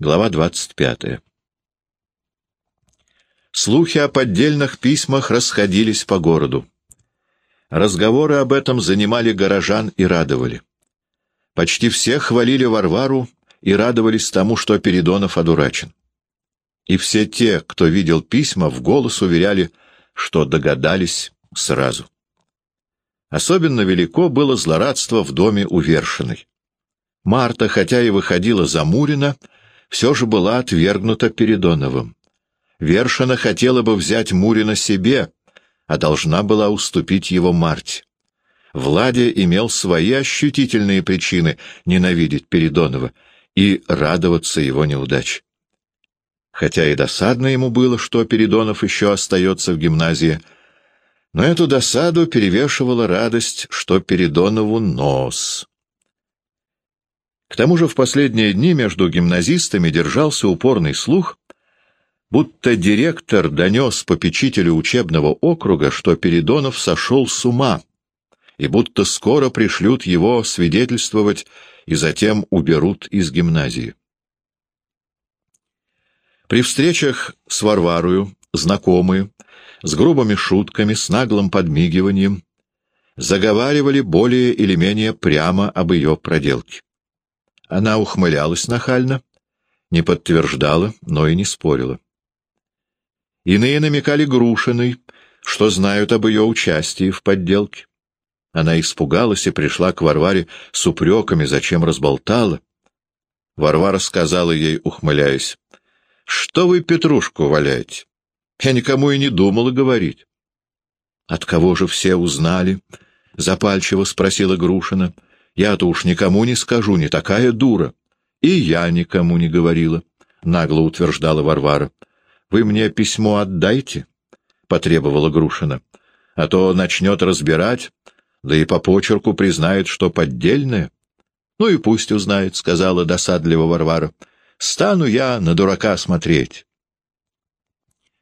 Глава 25. Слухи о поддельных письмах расходились по городу. Разговоры об этом занимали горожан и радовали. Почти все хвалили Варвару и радовались тому, что Передонов одурачен. И все те, кто видел письма, в голос уверяли, что догадались сразу. Особенно велико было злорадство в доме у. Марта, хотя и выходила за Мурина, все же была отвергнута Передоновым. Вершина хотела бы взять Мурина себе, а должна была уступить его Марте. Владя имел свои ощутительные причины ненавидеть Передонова и радоваться его неудаче. Хотя и досадно ему было, что Передонов еще остается в гимназии, но эту досаду перевешивала радость, что Передонову нос. К тому же в последние дни между гимназистами держался упорный слух, будто директор донес попечителю учебного округа, что Передонов сошел с ума, и будто скоро пришлют его свидетельствовать и затем уберут из гимназии. При встречах с Варварою знакомые, с грубыми шутками, с наглым подмигиванием, заговаривали более или менее прямо об ее проделке. Она ухмылялась нахально, не подтверждала, но и не спорила. Иные намекали Грушиной, что знают об ее участии в подделке. Она испугалась и пришла к Варваре с упреками, зачем разболтала. Варвара сказала ей, ухмыляясь, — Что вы петрушку валяете? Я никому и не думала говорить. — От кого же все узнали? — запальчиво спросила Грушина. — Я-то уж никому не скажу, не такая дура. — И я никому не говорила, — нагло утверждала Варвара. — Вы мне письмо отдайте, — потребовала Грушина, — а то начнет разбирать, да и по почерку признает, что поддельное. — Ну и пусть узнает, — сказала досадливо Варвара. — Стану я на дурака смотреть.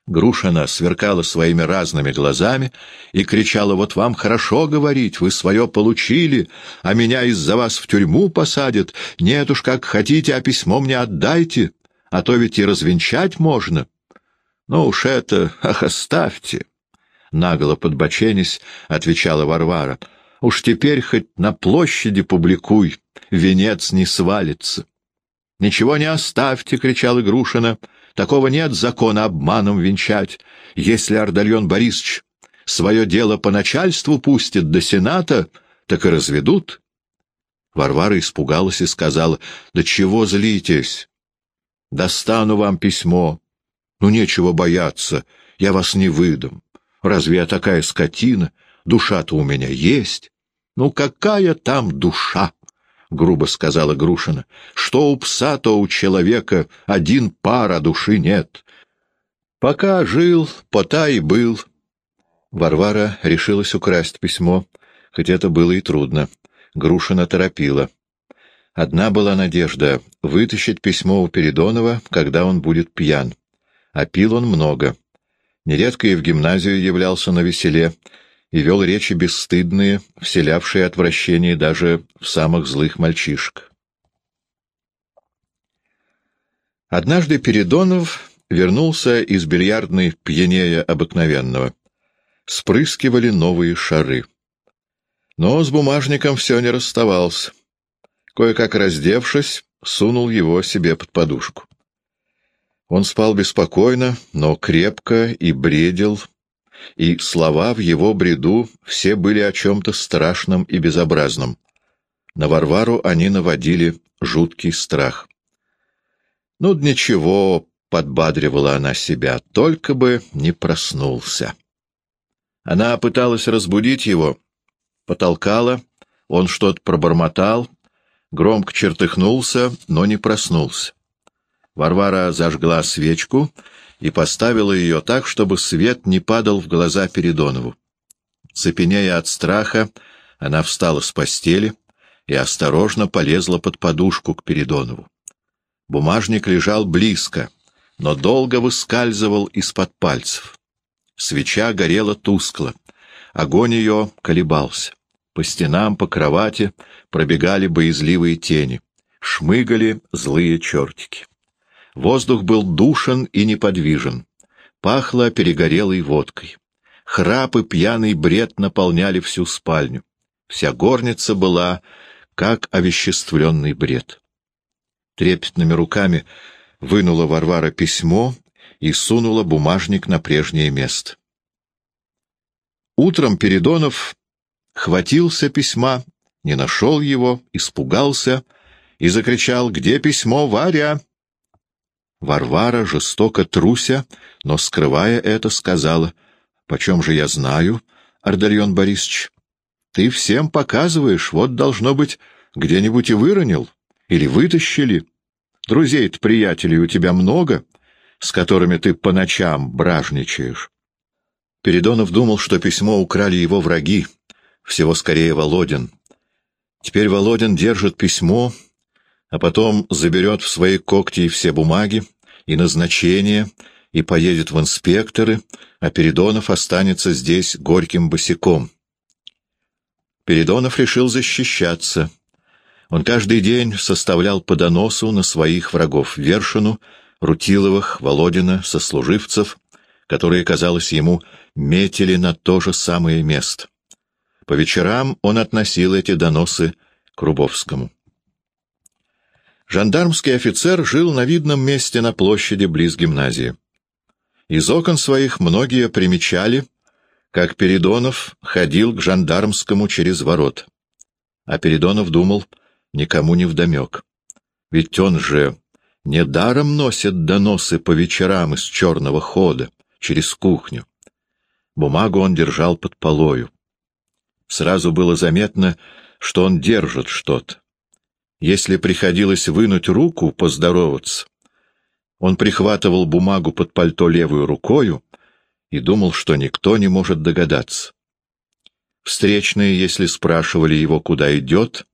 Грушина сверкала своими разными глазами и кричала, «Вот вам хорошо говорить, вы свое получили, а меня из-за вас в тюрьму посадят. Нет уж, как хотите, а письмо мне отдайте, а то ведь и развенчать можно». «Ну уж это, ах, оставьте!» Нагло подбоченясь, отвечала Варвара. «Уж теперь хоть на площади публикуй, венец не свалится». «Ничего не оставьте!» — кричала Грушина. Такого нет закона обманом венчать. Если Ардальон Борисович свое дело по начальству пустит до Сената, так и разведут. Варвара испугалась и сказала, «Да чего злитесь? Достану вам письмо. Ну, нечего бояться, я вас не выдам. Разве я такая скотина? Душа-то у меня есть. Ну, какая там душа?» — грубо сказала Грушина. — Что у пса, то у человека один пар, а души нет. Пока жил, пота и был. Варвара решилась украсть письмо, хоть это было и трудно. Грушина торопила. Одна была надежда — вытащить письмо у Передонова, когда он будет пьян. А пил он много. Нередко и в гимназию являлся на веселе, и вел речи бесстыдные, вселявшие отвращение даже в самых злых мальчишек. Однажды Передонов вернулся из бильярдной пьянее обыкновенного. Спрыскивали новые шары. Но с бумажником все не расставался. Кое-как раздевшись, сунул его себе под подушку. Он спал беспокойно, но крепко и бредил, и слова в его бреду все были о чем-то страшном и безобразном. На Варвару они наводили жуткий страх. «Ну, ничего», — подбадривала она себя, — «только бы не проснулся». Она пыталась разбудить его, потолкала, он что-то пробормотал, громко чертыхнулся, но не проснулся. Варвара зажгла свечку и поставила ее так, чтобы свет не падал в глаза Передонову. Цепенея от страха, она встала с постели и осторожно полезла под подушку к Передонову. Бумажник лежал близко, но долго выскальзывал из-под пальцев. Свеча горела тускло, огонь ее колебался. По стенам, по кровати пробегали боязливые тени, шмыгали злые чертики. Воздух был душен и неподвижен. Пахло перегорелой водкой. Храп и пьяный бред наполняли всю спальню. Вся горница была, как овеществленный бред. Трепетными руками вынула Варвара письмо и сунула бумажник на прежнее место. Утром Передонов хватился письма, не нашел его, испугался и закричал «Где письмо, Варя?» Варвара, жестоко труся, но, скрывая это, сказала «Почем же я знаю, Ардальон Борисович? Ты всем показываешь, вот, должно быть, где-нибудь и выронил, или вытащили. Друзей-то, приятелей у тебя много, с которыми ты по ночам бражничаешь». Передонов думал, что письмо украли его враги, всего скорее Володин. Теперь Володин держит письмо, а потом заберет в свои когти все бумаги и назначения, и поедет в инспекторы, а Передонов останется здесь горьким босиком. Передонов решил защищаться. Он каждый день составлял по доносу на своих врагов Вершину, Рутиловых, Володина, сослуживцев, которые, казалось ему, метили на то же самое место. По вечерам он относил эти доносы к Рубовскому. Жандармский офицер жил на видном месте на площади близ гимназии. Из окон своих многие примечали, как Передонов ходил к жандармскому через ворот. А Передонов думал, никому не вдомек. Ведь он же недаром носит доносы по вечерам из черного хода, через кухню. Бумагу он держал под полою. Сразу было заметно, что он держит что-то. Если приходилось вынуть руку, поздороваться, он прихватывал бумагу под пальто левую рукою и думал, что никто не может догадаться. Встречные, если спрашивали его, куда идет,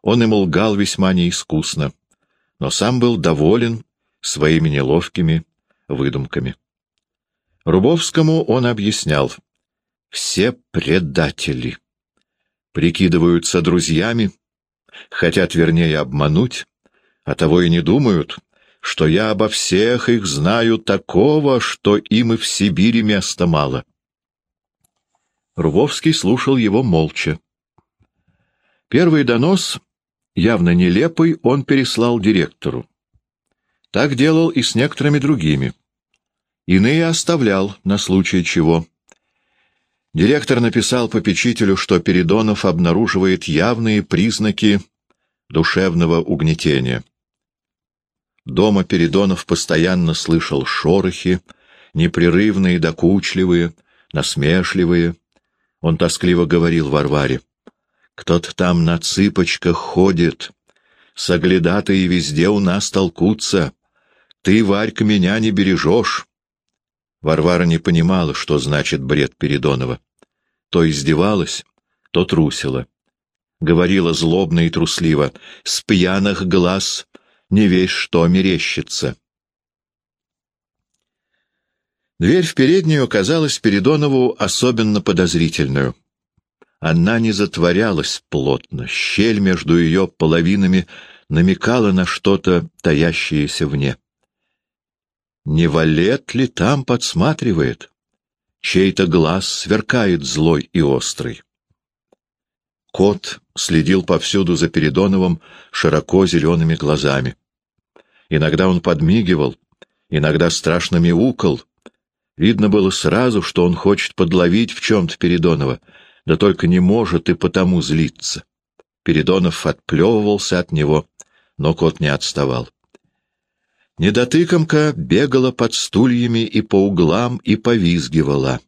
он им лгал весьма неискусно, но сам был доволен своими неловкими выдумками. Рубовскому он объяснял — все предатели прикидываются друзьями, хотят, вернее, обмануть, а того и не думают, что я обо всех их знаю такого, что им и в Сибири места мало. Рвовский слушал его молча. Первый донос, явно нелепый, он переслал директору. Так делал и с некоторыми другими. Иные оставлял на случай чего. Директор написал попечителю, что Передонов обнаруживает явные признаки душевного угнетения. Дома Передонов постоянно слышал шорохи, непрерывные, докучливые, насмешливые. Он тоскливо говорил Варваре. «Кто-то там на цыпочках ходит. Соглядатые везде у нас толкутся. Ты, Варька, меня не бережешь. Варвара не понимала, что значит бред Передонова. То издевалась, то трусила. Говорила злобно и трусливо, с пьяных глаз не весь что мерещится. Дверь в переднюю казалась Передонову особенно подозрительную. Она не затворялась плотно, щель между ее половинами намекала на что-то, таящееся вне. Не валет ли там подсматривает? Чей-то глаз сверкает злой и острый. Кот следил повсюду за Передоновым широко зелеными глазами. Иногда он подмигивал, иногда страшно мяукал. Видно было сразу, что он хочет подловить в чем-то Передонова, да только не может и потому злиться. Передонов отплевывался от него, но кот не отставал. Недотыкомка бегала под стульями и по углам и повизгивала.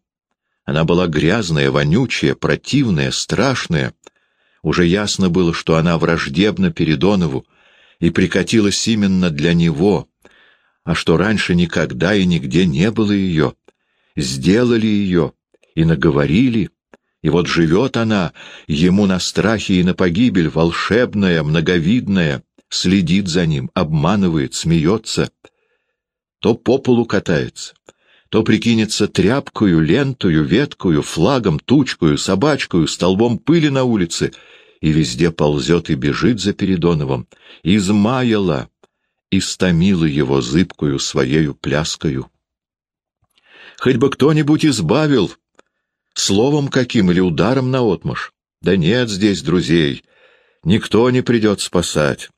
Она была грязная, вонючая, противная, страшная. Уже ясно было, что она враждебна Передонову и прикатилась именно для него, а что раньше никогда и нигде не было ее. Сделали ее и наговорили, и вот живет она, ему на страхе и на погибель, волшебная, многовидная, следит за ним, обманывает, смеется. То по полу катается, то прикинется тряпкою, лентою, веткою, флагом, тучкою, собачкою, столбом пыли на улице, и везде ползет и бежит за Передоновым. Измаяла, истомила его зыбкую своею пляскою. Хоть бы кто-нибудь избавил, словом каким или ударом наотмашь. Да нет здесь друзей, никто не придет спасать.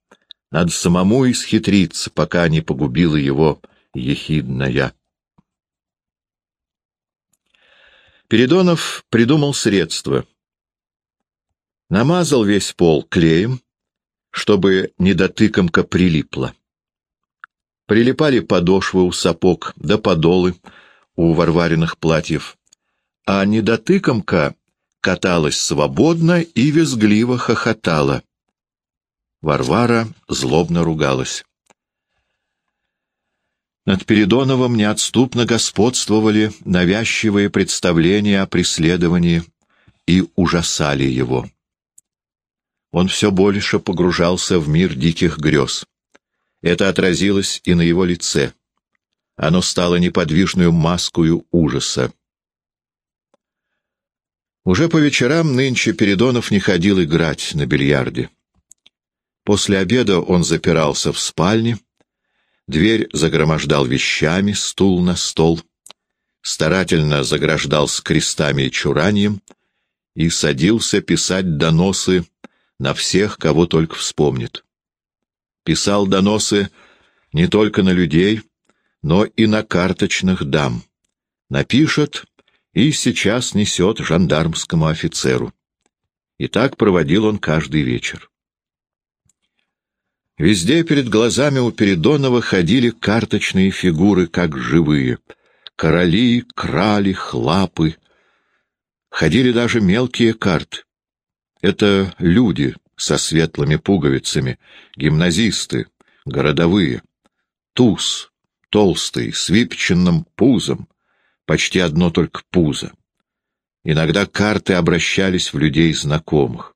Надо самому исхитриться, пока не погубила его ехидная. Передонов придумал средство. Намазал весь пол клеем, чтобы недотыкомка прилипла. Прилипали подошвы у сапог да подолы у варвариных платьев, а недотыкомка каталась свободно и визгливо хохотала. Варвара злобно ругалась. Над Передоновым неотступно господствовали навязчивые представления о преследовании и ужасали его. Он все больше погружался в мир диких грез. Это отразилось и на его лице. Оно стало неподвижную маскую ужаса. Уже по вечерам нынче Передонов не ходил играть на бильярде. После обеда он запирался в спальне, Дверь загромождал вещами, стул на стол, старательно заграждал с крестами и чуранием и садился писать доносы на всех, кого только вспомнит. Писал доносы не только на людей, но и на карточных дам. Напишет и сейчас несет жандармскому офицеру. И так проводил он каждый вечер. Везде перед глазами у Передонова ходили карточные фигуры, как живые. Короли, крали, хлапы. Ходили даже мелкие карты. Это люди со светлыми пуговицами, гимназисты, городовые. Туз, толстый, с выпеченным пузом, почти одно только пузо. Иногда карты обращались в людей знакомых.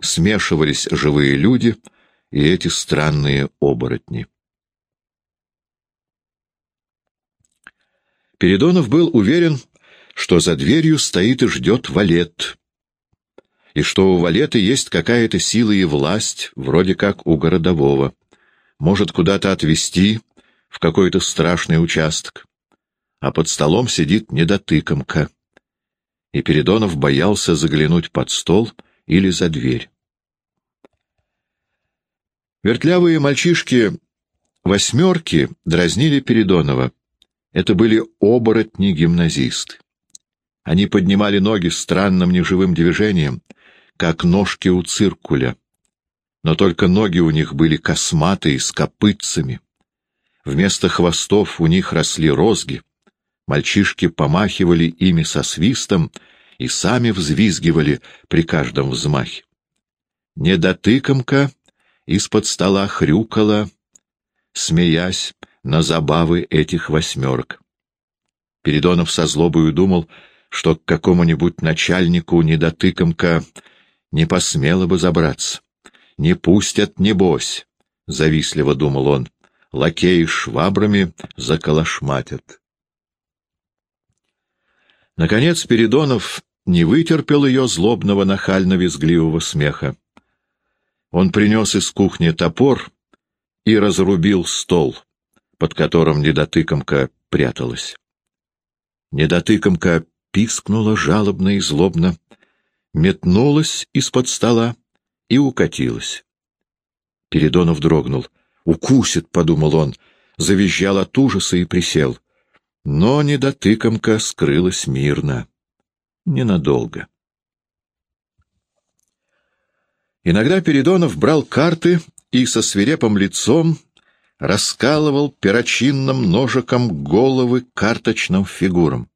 Смешивались живые люди — и эти странные оборотни. Передонов был уверен, что за дверью стоит и ждет валет, и что у валета есть какая-то сила и власть, вроде как у городового, может куда-то отвезти в какой-то страшный участок, а под столом сидит недотыкомка, и Передонов боялся заглянуть под стол или за дверь. Вертлявые мальчишки восьмерки дразнили Передонова. Это были оборотни-гимназисты. Они поднимали ноги странным неживым движением, как ножки у циркуля. Но только ноги у них были косматые, с копытцами. Вместо хвостов у них росли розги. Мальчишки помахивали ими со свистом и сами взвизгивали при каждом взмахе. Недотыкомка из-под стола хрюкала, смеясь на забавы этих восьмерок. Передонов со злобою думал, что к какому-нибудь начальнику недотыкомка не посмело бы забраться. «Не пустят, небось», — завистливо думал он, — «лакеи швабрами заколошматят». Наконец Передонов не вытерпел ее злобного нахально-визгливого смеха. Он принес из кухни топор и разрубил стол, под которым недотыкомка пряталась. Недотыкомка пискнула жалобно и злобно, метнулась из-под стола и укатилась. Передонов дрогнул. «Укусит», — подумал он, завизжал от ужаса и присел. Но недотыкомка скрылась мирно. Ненадолго. Иногда Передонов брал карты и со свирепым лицом раскалывал перочинным ножиком головы карточным фигурам,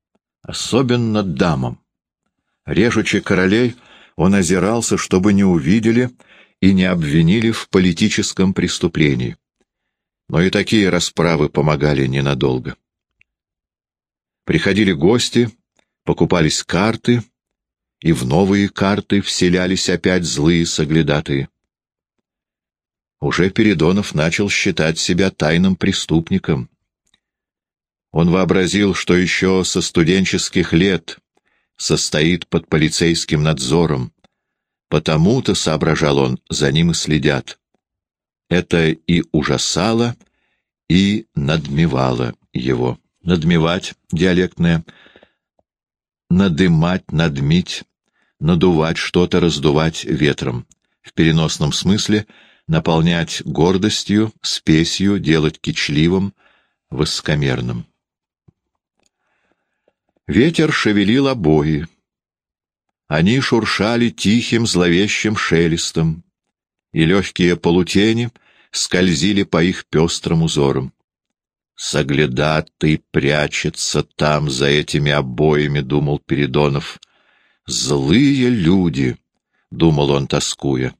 особенно дамам. Режучи королей, он озирался, чтобы не увидели и не обвинили в политическом преступлении. Но и такие расправы помогали ненадолго. Приходили гости, покупались карты — и в новые карты вселялись опять злые соглядатые. Уже Передонов начал считать себя тайным преступником. Он вообразил, что еще со студенческих лет состоит под полицейским надзором. Потому-то, соображал он, за ним и следят. Это и ужасало, и надмевало его. Надмевать — диалектное, надымать, надмить, надувать что-то, раздувать ветром. В переносном смысле — наполнять гордостью, спесью, делать кичливым, высокомерным. Ветер шевелил обои. Они шуршали тихим зловещим шелестом, и легкие полутени скользили по их пестрым узорам. «Соглядатый прячется там, за этими обоями», — думал Передонов. «Злые люди», — думал он, тоскуя.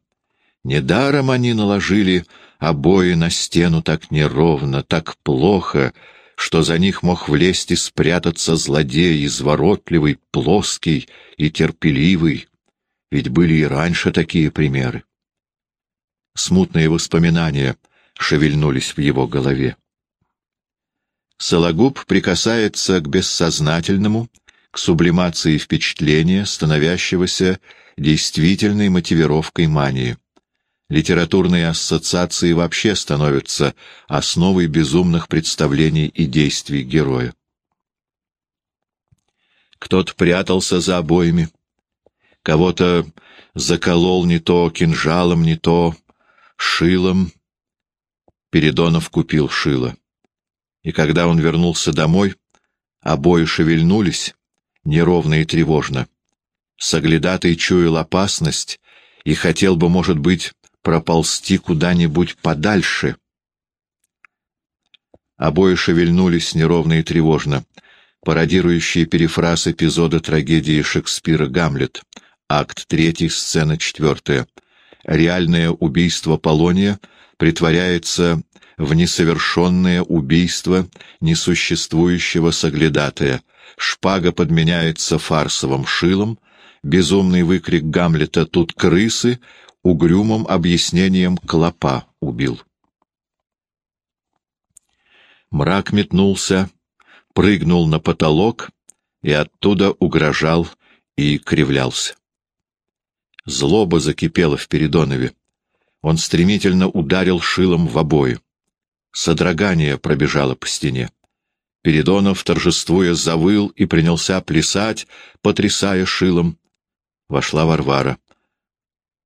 «Недаром они наложили обои на стену так неровно, так плохо, что за них мог влезть и спрятаться злодей, изворотливый, плоский и терпеливый. Ведь были и раньше такие примеры. Смутные воспоминания шевельнулись в его голове. Сологуб прикасается к бессознательному, к сублимации впечатления, становящегося действительной мотивировкой мании. Литературные ассоциации вообще становятся основой безумных представлений и действий героя. Кто-то прятался за обоями, кого-то заколол не то кинжалом, не то шилом. Передонов купил шило. И когда он вернулся домой, обои шевельнулись, неровно и тревожно. Соглядатый чуял опасность и хотел бы, может быть, проползти куда-нибудь подальше. Обои шевельнулись неровно и тревожно, пародирующий перефраз эпизода трагедии Шекспира «Гамлет», акт 3, сцена 4. Реальное убийство Полония притворяется в несовершенное убийство несуществующего соглядатая. Шпага подменяется фарсовым шилом, безумный выкрик Гамлета «Тут крысы!» угрюмым объяснением клопа убил. Мрак метнулся, прыгнул на потолок и оттуда угрожал и кривлялся. Злоба закипела в Передонове. Он стремительно ударил шилом в обои. Содрогание пробежало по стене. Передонов, торжествуя, завыл и принялся плясать, потрясая шилом. Вошла Варвара.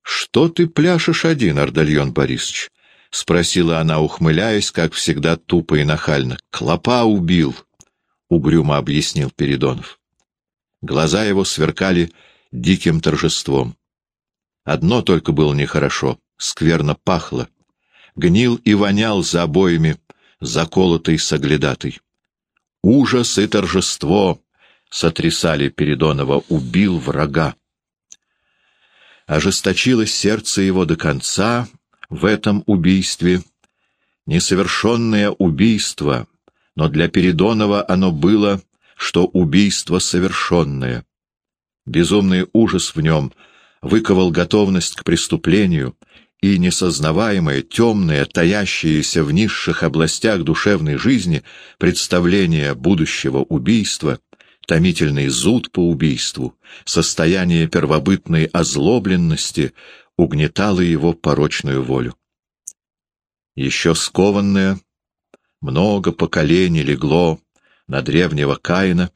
«Что ты пляшешь один, Ардальон Борисович?» — спросила она, ухмыляясь, как всегда тупо и нахально. «Клопа убил», — угрюмо объяснил Передонов. Глаза его сверкали диким торжеством. Одно только было нехорошо — скверно пахло. Гнил и вонял за обоями заколотый соглядатый. Ужас и торжество сотрясали Передонова, убил врага ожесточилось сердце его до конца в этом убийстве. Несовершенное убийство, но для Передонова оно было, что убийство совершенное. Безумный ужас в нем выковал готовность к преступлению, и несознаваемое, темное, таящееся в низших областях душевной жизни представление будущего убийства томительный зуд по убийству, состояние первобытной озлобленности угнетало его порочную волю. Еще скованное, много поколений легло на древнего Каина,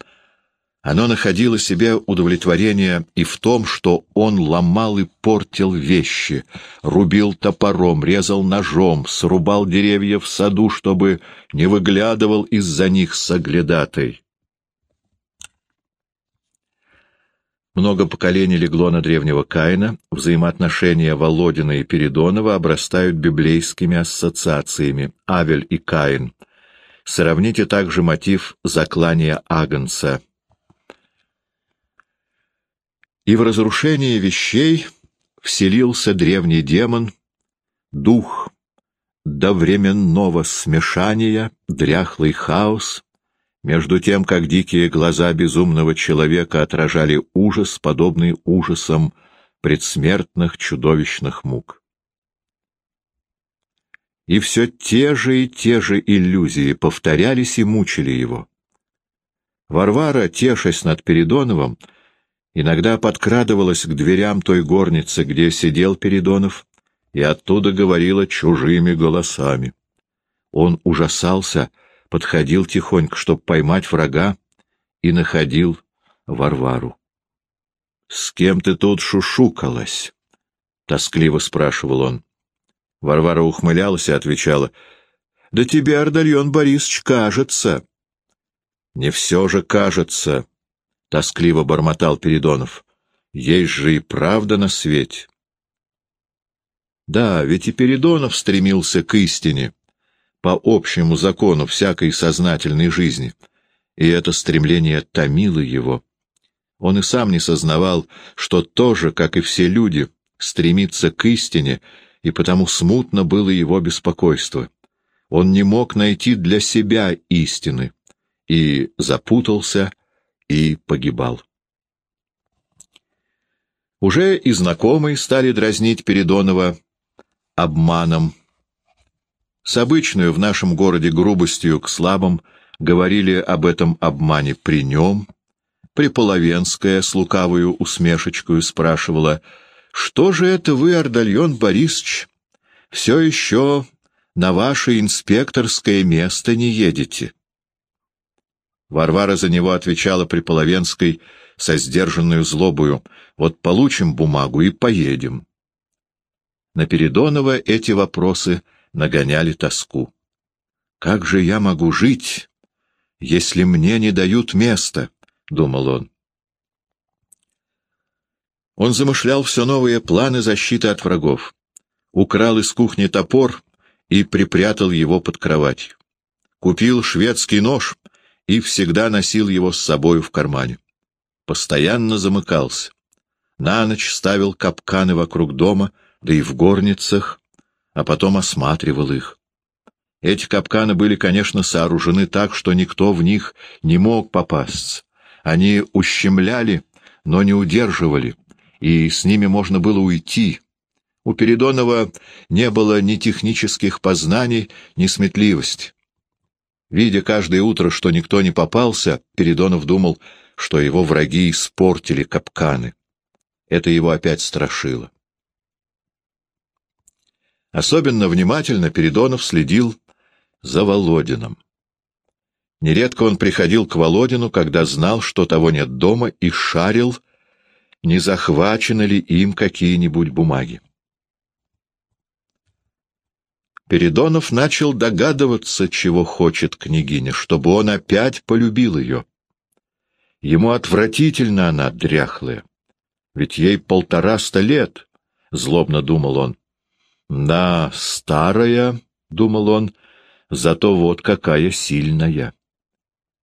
оно находило себе удовлетворение и в том, что он ломал и портил вещи, рубил топором, резал ножом, срубал деревья в саду, чтобы не выглядывал из-за них соглядатой. Много поколений легло на древнего Каина, взаимоотношения Володина и Передонова обрастают библейскими ассоциациями Авель и Каин. Сравните также мотив заклания Агнца. И в разрушение вещей вселился древний демон, дух до временного смешания, дряхлый хаос, между тем, как дикие глаза безумного человека отражали ужас, подобный ужасам предсмертных чудовищных мук. И все те же и те же иллюзии повторялись и мучили его. Варвара, тешась над Передоновым, иногда подкрадывалась к дверям той горницы, где сидел Передонов, и оттуда говорила чужими голосами. Он ужасался, подходил тихонько, чтобы поймать врага, и находил Варвару. — С кем ты тут шушукалась? — тоскливо спрашивал он. Варвара ухмылялась и отвечала. — Да тебе, Ардальон Борисович, кажется. — Не все же кажется, — тоскливо бормотал Передонов. — Есть же и правда на свете. Да, ведь и Передонов стремился к истине, по общему закону всякой сознательной жизни, и это стремление томило его. Он и сам не сознавал, что тоже, как и все люди, стремится к истине, и потому смутно было его беспокойство. Он не мог найти для себя истины, и запутался, и погибал. Уже и знакомые стали дразнить Передонова обманом. С обычной в нашем городе грубостью к слабым говорили об этом обмане при нем. Приполовенская с лукавую усмешечкою спрашивала, «Что же это вы, Ардальон Борисович, все еще на ваше инспекторское место не едете?» Варвара за него отвечала Приполовенской со сдержанную злобою, «Вот получим бумагу и поедем». На Передонова эти вопросы нагоняли тоску. «Как же я могу жить, если мне не дают места?» — думал он. Он замышлял все новые планы защиты от врагов. Украл из кухни топор и припрятал его под кроватью. Купил шведский нож и всегда носил его с собою в кармане. Постоянно замыкался. На ночь ставил капканы вокруг дома, да и в горницах, а потом осматривал их. Эти капканы были, конечно, сооружены так, что никто в них не мог попасться. Они ущемляли, но не удерживали, и с ними можно было уйти. У Передонова не было ни технических познаний, ни сметливости. Видя каждое утро, что никто не попался, Передонов думал, что его враги испортили капканы. Это его опять страшило. Особенно внимательно Передонов следил за Володином. Нередко он приходил к Володину, когда знал, что того нет дома, и шарил, не захвачены ли им какие-нибудь бумаги. Передонов начал догадываться, чего хочет княгиня, чтобы он опять полюбил ее. Ему отвратительно она дряхлая, ведь ей полтораста лет, — злобно думал он. Да, старая, — думал он, — зато вот какая сильная.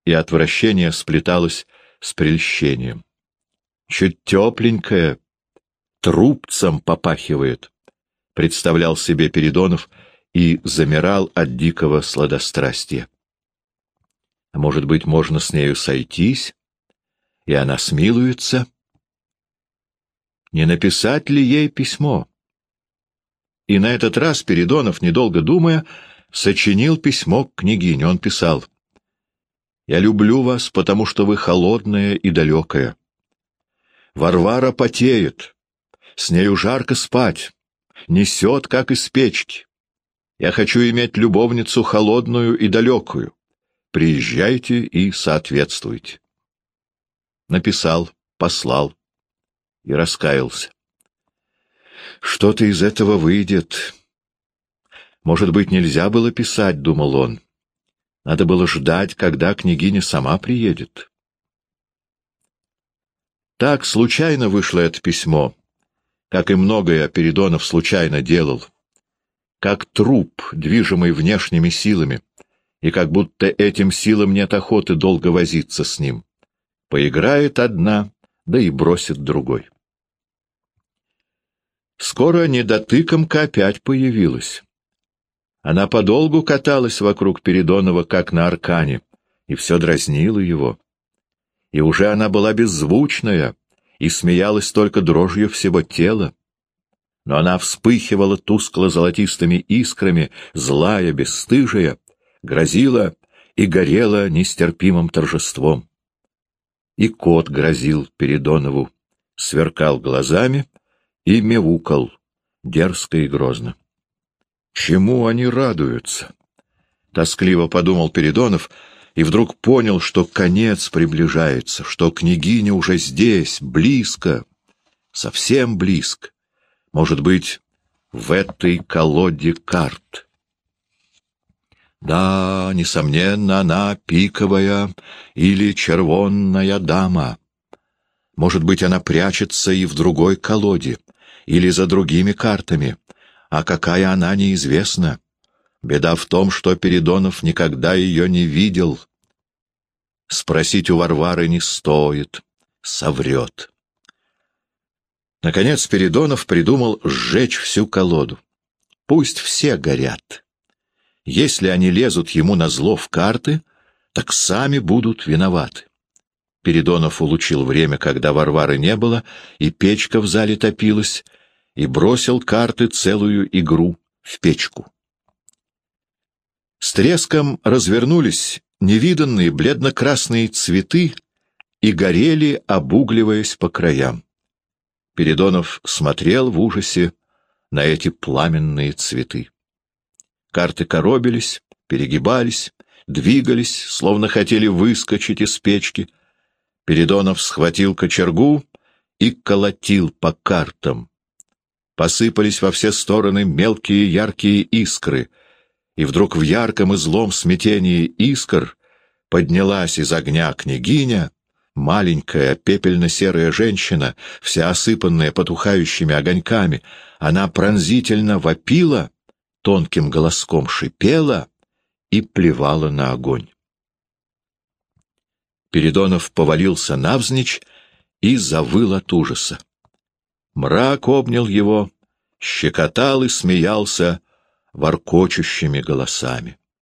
И отвращение сплеталось с прельщением. Чуть тепленькая, трубцем попахивает, — представлял себе Передонов и замирал от дикого сладострастия. Может быть, можно с нею сойтись, и она смилуется? Не написать ли ей письмо? И на этот раз Передонов, недолго думая, сочинил письмо к княгине. Он писал «Я люблю вас, потому что вы холодная и далекая. Варвара потеет, с нею жарко спать, несет, как из печки. Я хочу иметь любовницу холодную и далекую. Приезжайте и соответствуйте». Написал, послал и раскаялся. Что-то из этого выйдет. Может быть, нельзя было писать, — думал он. Надо было ждать, когда княгиня сама приедет. Так случайно вышло это письмо, как и многое Передонов случайно делал, как труп, движимый внешними силами, и как будто этим силам нет охоты долго возиться с ним. Поиграет одна, да и бросит другой. Скоро недотыкомка опять появилась. Она подолгу каталась вокруг Передонова, как на аркане, и все дразнило его. И уже она была беззвучная и смеялась только дрожью всего тела. Но она вспыхивала тускло-золотистыми искрами, злая, бесстыжая, грозила и горела нестерпимым торжеством. И кот грозил Передонову, сверкал глазами — и мяукал, дерзко и грозно. Чему они радуются? Тоскливо подумал Передонов и вдруг понял, что конец приближается, что княгиня уже здесь, близко, совсем близко. Может быть, в этой колоде карт. Да, несомненно, она пиковая или червонная дама. Может быть, она прячется и в другой колоде, или за другими картами, а какая она неизвестна. Беда в том, что Передонов никогда ее не видел. Спросить у Варвары не стоит, соврет. Наконец Передонов придумал сжечь всю колоду. Пусть все горят. Если они лезут ему на зло в карты, так сами будут виноваты. Передонов улучил время, когда Варвары не было, и печка в зале топилась, и бросил карты целую игру в печку. С треском развернулись невиданные бледно-красные цветы и горели, обугливаясь по краям. Передонов смотрел в ужасе на эти пламенные цветы. Карты коробились, перегибались, двигались, словно хотели выскочить из печки. Передонов схватил кочергу и колотил по картам. Посыпались во все стороны мелкие яркие искры, и вдруг в ярком и злом смятении искр поднялась из огня княгиня, маленькая пепельно-серая женщина, вся осыпанная потухающими огоньками. Она пронзительно вопила, тонким голоском шипела и плевала на огонь. Передонов повалился навзничь и завыл от ужаса. Мрак обнял его, щекотал и смеялся воркочущими голосами.